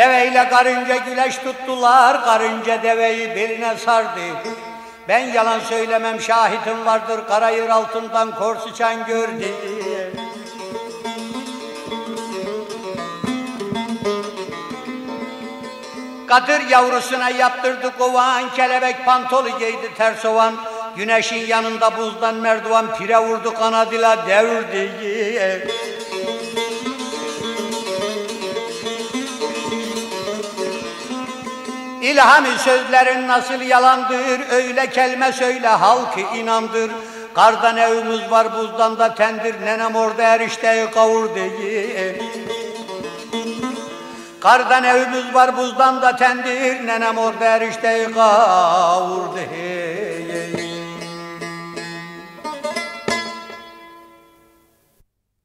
Deveyle karınca güleş tuttular, karınca deveyi beline sardı. Ben yalan söylemem şahitim vardır, karayır altından kor sıçan gördü. Kadir yavrusuna yaptırdı kovan, kelebek pantolu giydi ters ovan. Güneşin yanında buzdan merdivan pire vurdu kanadıyla devirdi. İlhami sözlerin nasıl yalandır, öyle kelime söyle halkı inandır. Kardan evimiz var buzdan da tendir, nenem orada erişteyi kavur değil. Kardan evimiz var buzdan da tendir, nenem orada erişteyi kavur değil.